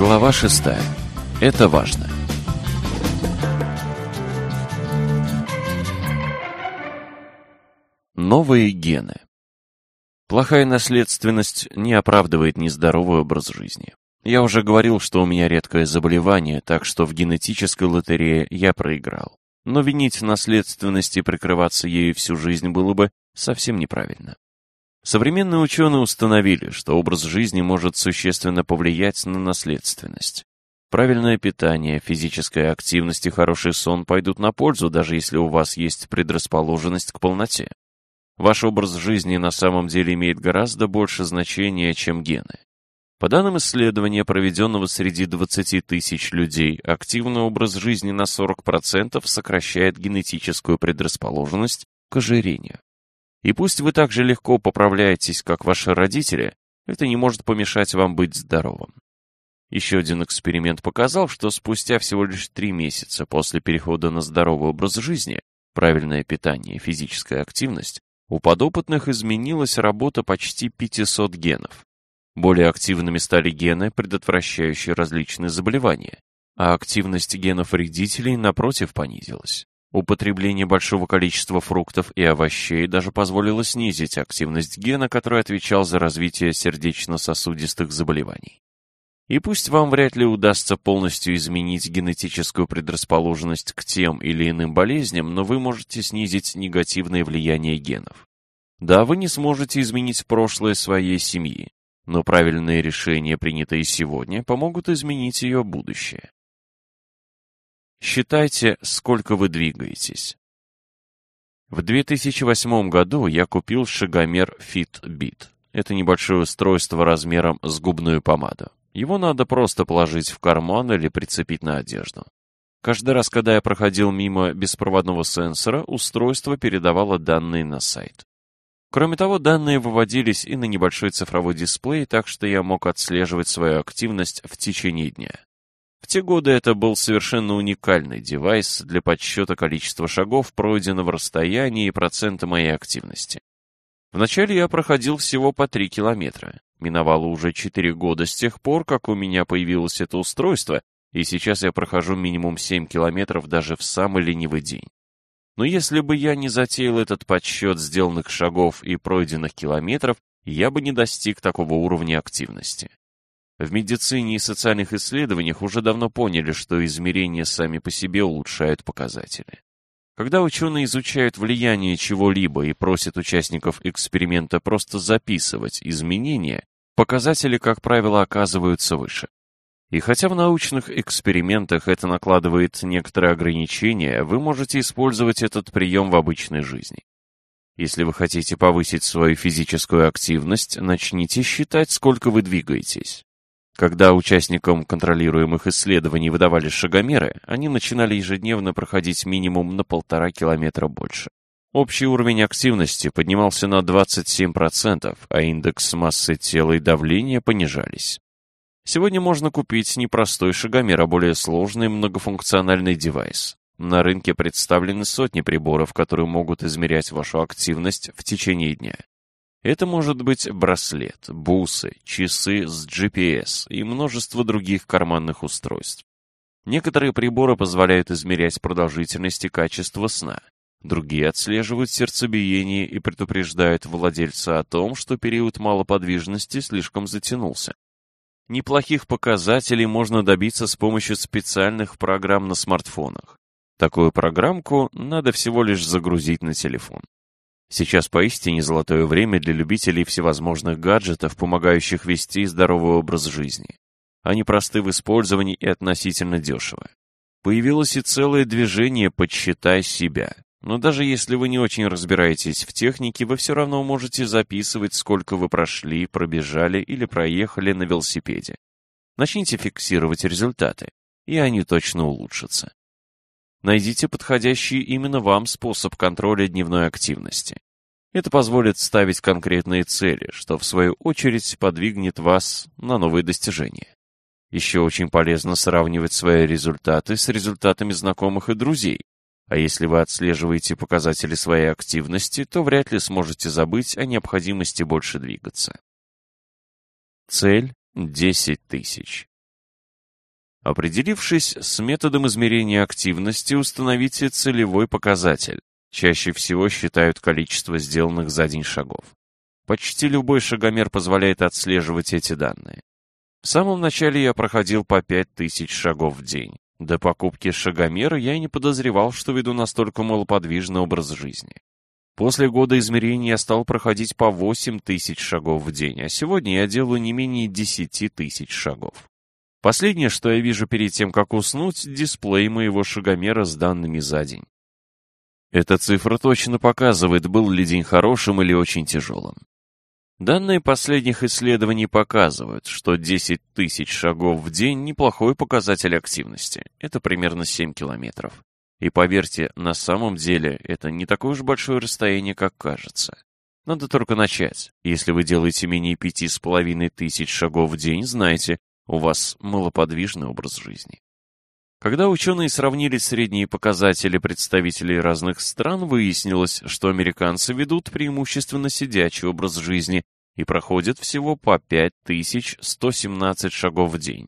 Глава 6. Это важно. Новые гены. Плохая наследственность не оправдывает нездоровый образ жизни. Я уже говорил, что у меня редкое заболевание, так что в генетической лотерее я проиграл. Но винить наследственность и прикрываться ею всю жизнь было бы совсем неправильно. Современные ученые установили, что образ жизни может существенно повлиять на наследственность. Правильное питание, физическая активность и хороший сон пойдут на пользу, даже если у вас есть предрасположенность к полноте. Ваш образ жизни на самом деле имеет гораздо больше значения, чем гены. По данным исследования, проведенного среди 20 тысяч людей, активный образ жизни на 40% сокращает генетическую предрасположенность к ожирению. И пусть вы так же легко поправляетесь, как ваши родители, это не может помешать вам быть здоровым. Еще один эксперимент показал, что спустя всего лишь три месяца после перехода на здоровый образ жизни, правильное питание и физическая активность, у подопытных изменилась работа почти 500 генов. Более активными стали гены, предотвращающие различные заболевания, а активность генов вредителей, напротив, понизилась. Употребление большого количества фруктов и овощей даже позволило снизить активность гена, который отвечал за развитие сердечно-сосудистых заболеваний. И пусть вам вряд ли удастся полностью изменить генетическую предрасположенность к тем или иным болезням, но вы можете снизить негативное влияние генов. Да, вы не сможете изменить прошлое своей семьи, но правильные решения, принятые сегодня, помогут изменить ее будущее. Считайте, сколько вы двигаетесь. В 2008 году я купил шагомер Fitbit. Это небольшое устройство размером с губную помаду. Его надо просто положить в карман или прицепить на одежду. Каждый раз, когда я проходил мимо беспроводного сенсора, устройство передавало данные на сайт. Кроме того, данные выводились и на небольшой цифровой дисплей, так что я мог отслеживать свою активность в течение дня. Те годы это был совершенно уникальный девайс для подсчета количества шагов, пройденного расстояния и процента моей активности. Вначале я проходил всего по 3 километра. Миновало уже 4 года с тех пор, как у меня появилось это устройство, и сейчас я прохожу минимум 7 километров даже в самый ленивый день. Но если бы я не затеял этот подсчет сделанных шагов и пройденных километров, я бы не достиг такого уровня активности. В медицине и социальных исследованиях уже давно поняли, что измерения сами по себе улучшают показатели. Когда ученые изучают влияние чего-либо и просят участников эксперимента просто записывать изменения, показатели, как правило, оказываются выше. И хотя в научных экспериментах это накладывает некоторые ограничения, вы можете использовать этот прием в обычной жизни. Если вы хотите повысить свою физическую активность, начните считать, сколько вы двигаетесь. Когда участникам контролируемых исследований выдавали шагомеры, они начинали ежедневно проходить минимум на полтора километра больше. Общий уровень активности поднимался на 27%, а индекс массы тела и давления понижались. Сегодня можно купить не простой шагомер, а более сложный многофункциональный девайс. На рынке представлены сотни приборов, которые могут измерять вашу активность в течение дня. Это может быть браслет, бусы, часы с GPS и множество других карманных устройств. Некоторые приборы позволяют измерять продолжительность и качество сна. Другие отслеживают сердцебиение и предупреждают владельца о том, что период малоподвижности слишком затянулся. Неплохих показателей можно добиться с помощью специальных программ на смартфонах. Такую программку надо всего лишь загрузить на телефон. Сейчас поистине золотое время для любителей всевозможных гаджетов, помогающих вести здоровый образ жизни. Они просты в использовании и относительно дешево. Появилось и целое движение «Подсчитай себя». Но даже если вы не очень разбираетесь в технике, вы все равно можете записывать, сколько вы прошли, пробежали или проехали на велосипеде. Начните фиксировать результаты, и они точно улучшатся. Найдите подходящий именно вам способ контроля дневной активности. Это позволит ставить конкретные цели, что в свою очередь подвигнет вас на новые достижения. Еще очень полезно сравнивать свои результаты с результатами знакомых и друзей. А если вы отслеживаете показатели своей активности, то вряд ли сможете забыть о необходимости больше двигаться. Цель – 10 тысяч. Определившись с методом измерения активности, установите целевой показатель. Чаще всего считают количество сделанных за день шагов. Почти любой шагомер позволяет отслеживать эти данные. В самом начале я проходил по 5000 шагов в день. До покупки шагомера я и не подозревал, что веду настолько малоподвижный образ жизни. После года измерений я стал проходить по 8000 шагов в день, а сегодня я делаю не менее 10 тысяч шагов. Последнее, что я вижу перед тем, как уснуть, дисплей моего шагомера с данными за день. Эта цифра точно показывает, был ли день хорошим или очень тяжелым. Данные последних исследований показывают, что 10 тысяч шагов в день – неплохой показатель активности. Это примерно 7 километров. И поверьте, на самом деле это не такое уж большое расстояние, как кажется. Надо только начать. Если вы делаете менее пяти с половиной тысяч шагов в день, знайте, у вас малоподвижный образ жизни. Когда ученые сравнили средние показатели представителей разных стран, выяснилось, что американцы ведут преимущественно сидячий образ жизни и проходят всего по 5117 шагов в день.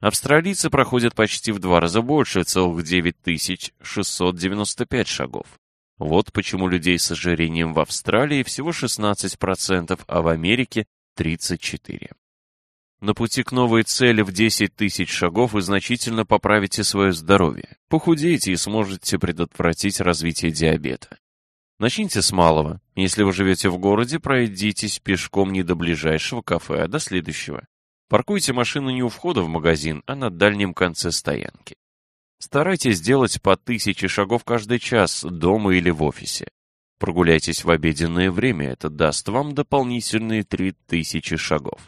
Австралийцы проходят почти в два раза больше, целых 9695 шагов. Вот почему людей с ожирением в Австралии всего 16%, а в Америке 34%. На пути к новой цели в 10 тысяч шагов вы значительно поправите свое здоровье, похудеете и сможете предотвратить развитие диабета. Начните с малого. Если вы живете в городе, пройдитесь пешком не до ближайшего кафе, а до следующего. Паркуйте машину не у входа в магазин, а на дальнем конце стоянки. Старайтесь делать по тысяче шагов каждый час дома или в офисе. Прогуляйтесь в обеденное время, это даст вам дополнительные 3000 шагов.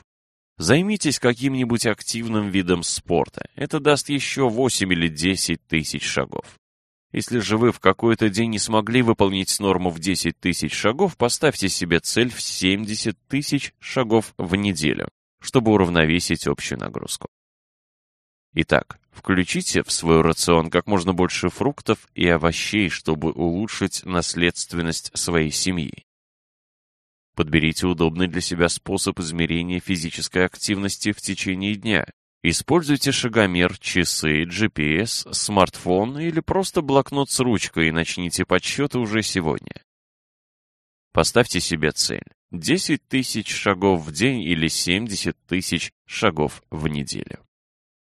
Займитесь каким-нибудь активным видом спорта. Это даст еще 8 или 10 тысяч шагов. Если же вы в какой-то день не смогли выполнить норму в 10 тысяч шагов, поставьте себе цель в 70 тысяч шагов в неделю, чтобы уравновесить общую нагрузку. Итак, включите в свой рацион как можно больше фруктов и овощей, чтобы улучшить наследственность своей семьи. Подберите удобный для себя способ измерения физической активности в течение дня. Используйте шагомер, часы, GPS, смартфон или просто блокнот с ручкой и начните подсчеты уже сегодня. Поставьте себе цель. 10 тысяч шагов в день или 70 тысяч шагов в неделю.